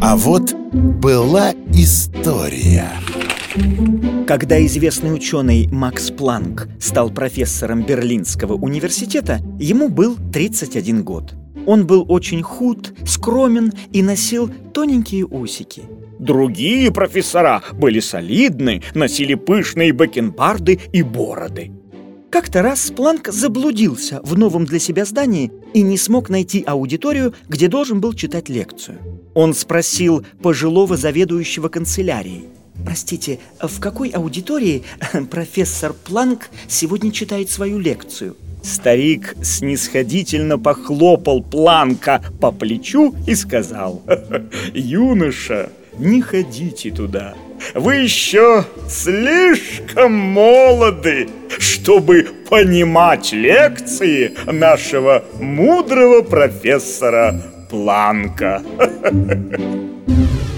А вот была история. Когда известный ученый Макс Планк стал профессором Берлинского университета, ему был 31 год. Он был очень худ, скромен и носил тоненькие усики. Другие профессора были солидны, носили пышные бакенбарды и бороды. Как-то раз Планк заблудился в новом для себя здании и не смог найти аудиторию, где должен был читать лекцию. Он спросил пожилого заведующего канцелярией. «Простите, в какой аудитории профессор Планк сегодня читает свою лекцию?» Старик снисходительно похлопал Планка по плечу и сказал «Юноша, не ходите туда, вы еще слишком молоды, чтобы понимать лекции нашего мудрого профессора Планка.